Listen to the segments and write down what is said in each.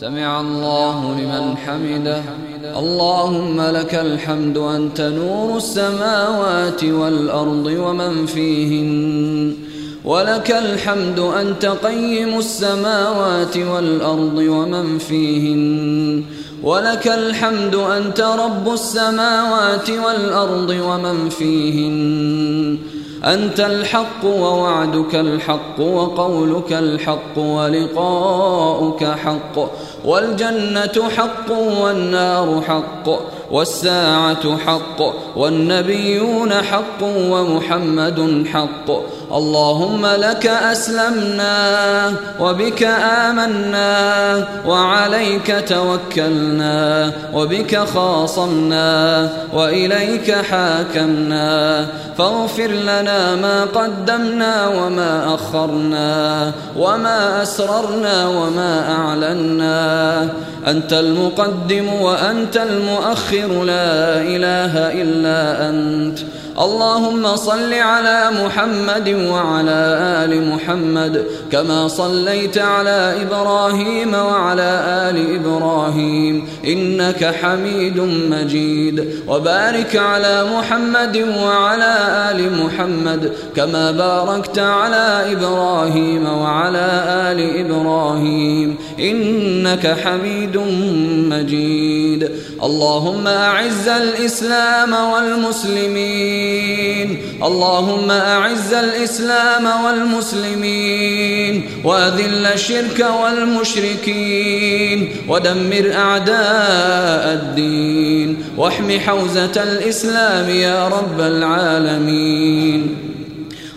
سمع الله لمن حمده. اللهم لك الحمد أنت نور السماوات والأرض ومن فيهن. ولك الحمد أنت قيم السماوات والأرض ومن فيهن. ولك الحمد أنت رب السماوات والأرض ومن فيهن. أنت الحق ووعدك الحق وقولك الحق ولقاؤك حق والجنة حق والنار حق والساعة حق والنبيون حق ومحمد حق اللهم لك أسلمنا وبك آمنا وعليك توكلنا وبك خاصمنا وإليك حاكمنا فاغفر لنا ما قدمنا وما أخرنا وما أسررنا وما أعلنا أنت المقدم وأنت المؤخر لا إله إلا أنت اللهم صل على محمد وعلى آل محمد كما صليت على إبراهيم وعلى آل إبراهيم إنك حميد مجيد وبارك على محمد وعلى آل محمد كما باركت على إبراهيم وعلى آل إبراهيم إنك حميد مجيد اللهم أعز الإسلام والمسلمين المسلمين اللهم أعز الإسلام والمسلمين وأذل الشرك والمشركين ودمر أعداء الدين واحم حوزة الإسلام يا رب العالمين.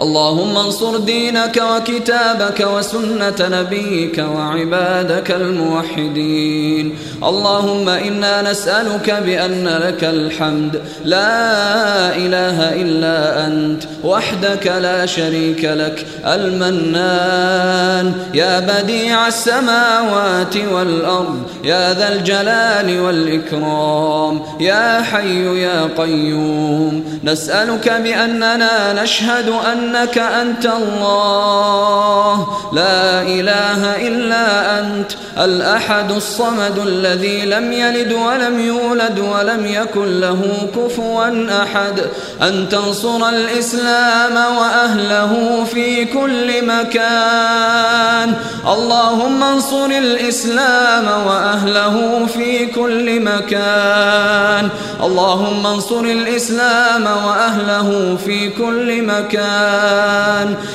اللهم انصر دينك وكتابك وسنة نبيك وعبادك الموحدين. اللهم إنا نسألك بأن لك الحمد. لا إله إلا أنت وحدك لا شريك لك. المنان يا بديع السماوات والأرض يا ذا الجلال والإكرام يا حي يا قيوم. نسألك بأننا نشهد أن أنك أنت الله. لا إله إلا أنت. الأحد الصمد الذي لم يلد ولم يولد ولم يكن له كفوا أحد. أن تنصر الإسلام وأهله في كل مكان. اللهم انصر الإسلام وأهله في كل مكان. اللهم انصر الإسلام وأهله في كل مكان.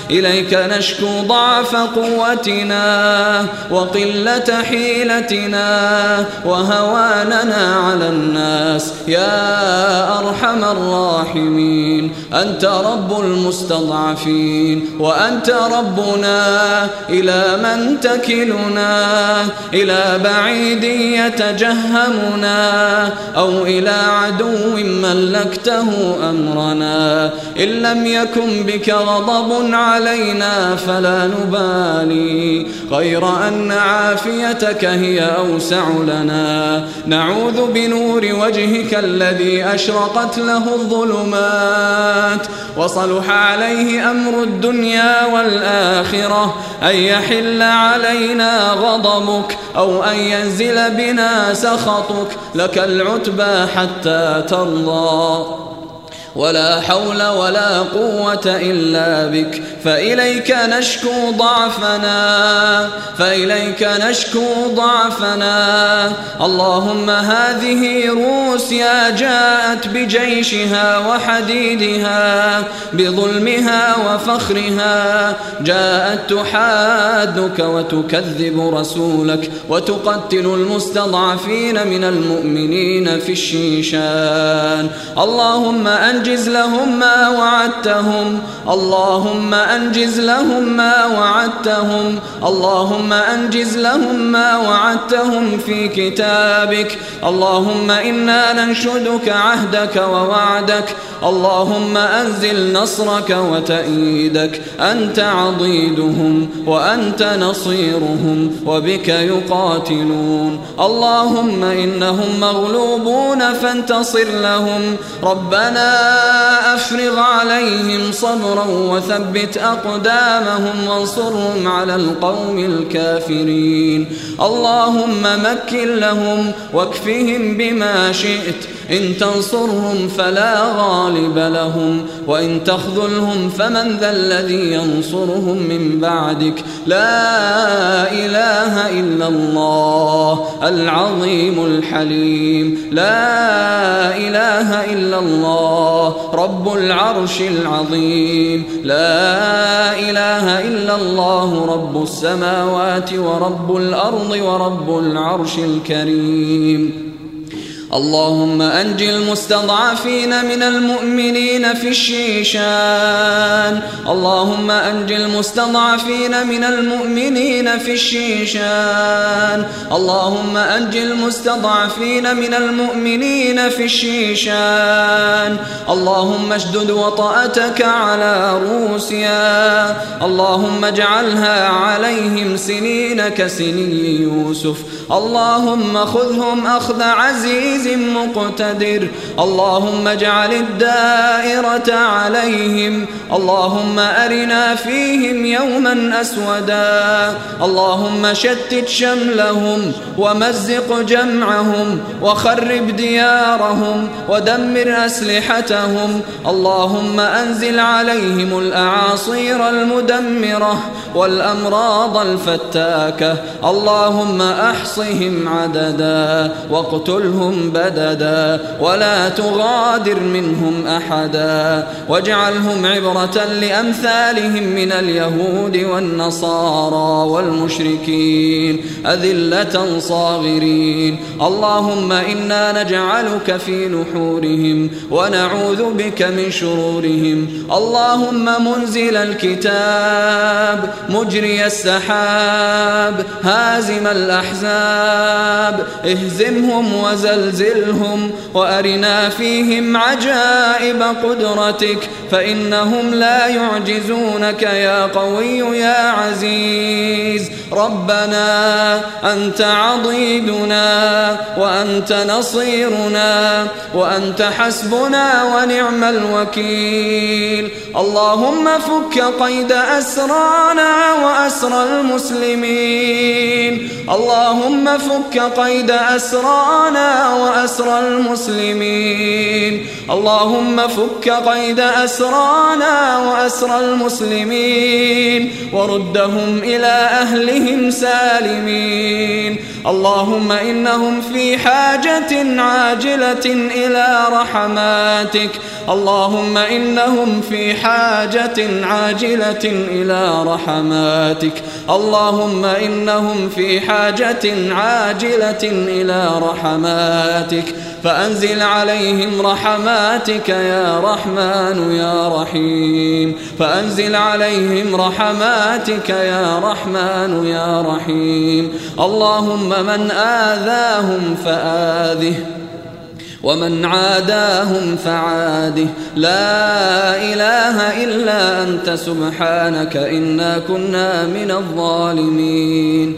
إليك نشكو ضعف قوتنا وقلة حيلتنا وهواننا على الناس. يا أرحم الراحمين أنت رب المستضعفين وأنت ربنا إلى من تكلنا إلى بعيد يتجهمنا أو إلى عدو ملكته أمرنا. إن لم يكن بك غضب علينا فلا نبالي غير أن عافيتك هي أوسع لنا. نعوذ بنور وجهك الذي أشرقت له الظلمات. وصلح عليه أمر الدنيا والآخرة. أن يحل علينا غضبك أو أن ينزل بنا سخطك. لك العتبى حتى ترضى. ولا حول ولا قوة إلا بك. فإليك نشكو ضعفنا فإليك نشكو ضعفنا. اللهم هذه روسيا جاءت بجيشها وحديدها بظلمها وفخرها. جاءت تحادك وتكذب رسولك وتقتل المستضعفين من المؤمنين في الشيشان. اللهم أنجز لهم ما وعدتهم. اللهم أنجز لهم ما وعدتهم. اللهم أنجز لهم ما وعدتهم في كتابك. اللهم إنا ننشدك عهدك ووعدك. اللهم أنزل نصرك وتأييدك. أنت عضيدهم وأنت نصيرهم وبك يقاتلون. اللهم إنهم مغلوبون فانتصر لهم. ربنا أفرغ عليهم صبرا وثبت أقدامهم وانصرهم على القوم الكافرين. اللهم مكن لهم واكفهم بما شئت. إن تنصرهم فلا غالب لهم وإن تخذلهم فمن ذا الذي ينصرهم من بعدك. لا إله إلا الله العظيم الحليم. لا إله إلا الله رب العرش العظيم. لا إله إلا الله رب السماوات ورب الأرض ورب العرش الكريم. اللهم أنج المستضعفين من المؤمنين في الشيشان. اللهم أنج المستضعفين من المؤمنين في الشيشان. اللهم أنج المستضعفين من المؤمنين في الشيشان. اللهم اشدد وطأتك على روسيا. اللهم اجعلها عليهم سنين كسني يوسف. اللهم خذهم أخذ عزيز مقتدر. اللهم اجعل الدائرة عليهم. اللهم أرنا فيهم يوما أسودا. اللهم شتت شملهم ومزق جمعهم وخرب ديارهم ودمر أسلحتهم. اللهم أنزل عليهم الأعاصير المدمرة والأمراض الفتاكة. اللهم أحصهم عددا واقتلهم بددا ولا تغادر منهم أحدا واجعلهم عبرة لأمثالهم من اليهود والنصارى والمشركين أذلة صاغرين اللهم إنا نجعلك في نحورهم ونعوذ بك من شرورهم اللهم منزل الكتاب مجري السحاب هازم الأحزاب اهزمهم وزلزل وزلزلهم وأرنا فيهم عجائب قدرتك فإنهم لا يعجزونك يا قوي يا عزيز. ربنا أنت عضيدنا وأنت نصيرنا وأنت حسبنا ونعم الوكيل. اللهم فك قيد أسرانا وأسر المسلمين. اللهم فك قيد أسرانا وأسر المسلمين. اللهم فك قيد أسرانا وأسر المسلمين. وردهم إلى أهلهم سالمين. اللهم إنهم في حاجة عاجلة إلى رحماتك. اللهم إنهم في حاجة عاجلة إلى رحماتك. اللهم إنهم في حاجة عاجلة إلى رحماتك. فأنزل عليهم رحماتك يا رحمن يا رحيم. فأنزل عليهم رحماتك يا رحمن يا رحيم. اللهم من آذاهم فآذه. ومن عاداهم فعاده. لا إله إلا أنت سبحانك إنا كنا من الظالمين.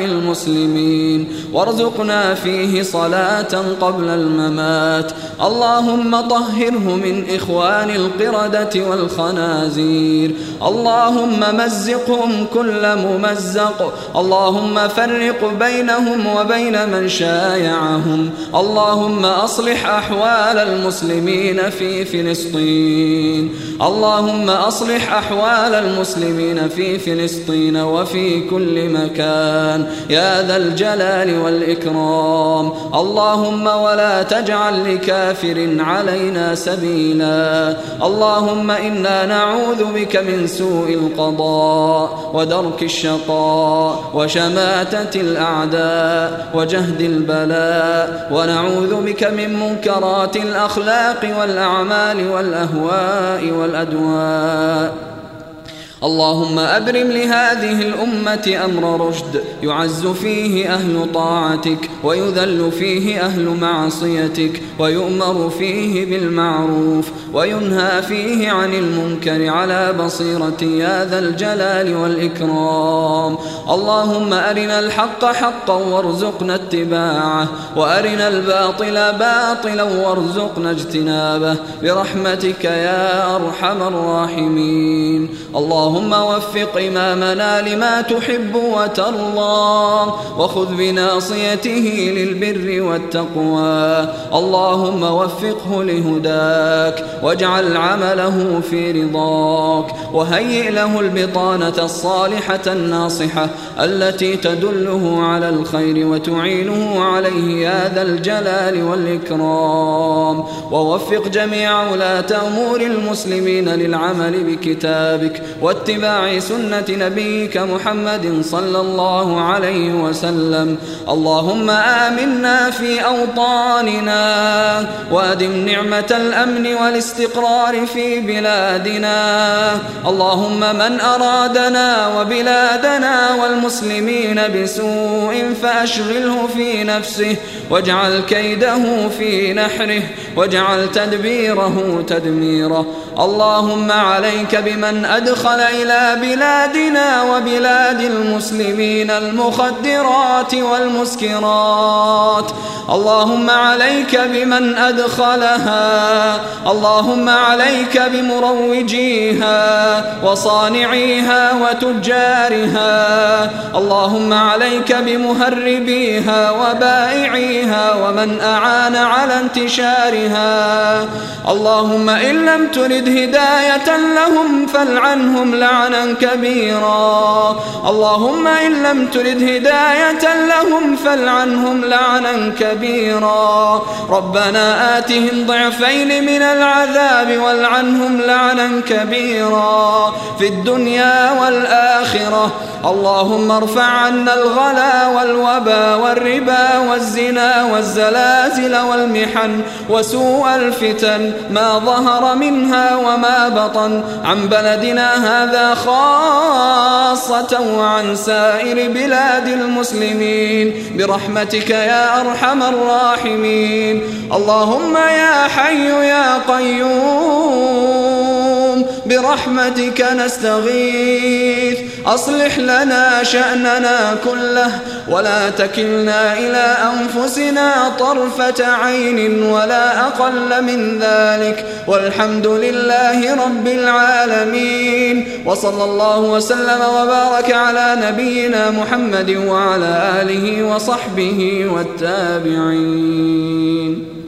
المسلمين. وارزقنا فيه صلاة قبل الممات. اللهم طهره من إخوان القردة والخنازير. اللهم مزقهم كل ممزق. اللهم فرق بينهم وبين من شايعهم. اللهم أصلح أحوال المسلمين في فلسطين. اللهم أصلح أحوال المسلمين في فلسطين وفي كل مكان. والطغيان يا ذا الجلال والإكرام. اللهم ولا تجعل لكافر علينا سبيلا. اللهم إنا نعوذ بك من سوء القضاء ودرك الشقاء وشماتة الأعداء وجهد البلاء. ونعوذ بك من منكرات الأخلاق والأعمال والأهواء والأدواء. اللهم أبرم لهذه الأمة أمر رشد يعز فيه أهل طاعتك ويذل فيه أهل معصيتك ويؤمر فيه بالمعروف وينهى فيه عن المنكر على بصيرة يا ذا الجلال والإكرام. اللهم أرنا الحق حقا وارزقنا اتباعه وأرنا الباطل باطلا وارزقنا اجتنابه. برحمتك يا أرحم الراحمين. اللهم اللهم وفق إمامنا لما تحب وترضى وخذ بناصيته للبر والتقوى. اللهم وفقه لهداك واجعل عمله في رضاك وهيئ له البطانة الصالحة الناصحة التي تدله على الخير وتعينه عليه يا ذا الجلال والإكرام. ووفق جميع ولاة أمور المسلمين للعمل بكتابك واتباع سنة نبيك محمد صلى الله عليه وسلم. اللهم آمنا في أوطاننا وأدم نعمة الأمن والاستقرار في بلادنا. اللهم من أرادنا وبلادنا والمسلمين بسوء فأشغله في نفسه واجعل كيده في نحره واجعل تدبيره تدميره. اللهم عليك بمن أدخل إلى بلادنا وبلاد المسلمين المخدرات والمسكرات. اللهم عليك بمن أدخلها اللهم عليك بمروجيها وصانعيها وتجارها اللهم عليك بمهربيها وبائعيها ومن أعان على انتشارها. اللهم إن لم ترد هداية لهم فالعنهم لعنا كبيرا. اللهم إن لم ترد هداية لهم فالعنهم لعنا كبيرا. ربنا آتهم ضعفين من العذاب والعنهم لعنا كبيرا. في الدنيا والآخرة اللهم ارفع عنا الغلا والوبا والربا والزنا والزلازل والمحن وسوء الفتن ما ظهر منها وما بطن. عن بلدنا هذا خاصة وعن سائر بلاد المسلمين. برحمتك يا أرحم الراحمين. اللهم يا حي يا قيوم. برحمتك نستغيث. أصلح لنا شأننا كله ولا تكلنا إلى أنفسنا طرفة عين ولا أقل من ذلك. والحمد لله رب العالمين. وصلى الله وسلم وبارك على نبينا محمد وعلى آله وصحبه والتابعين.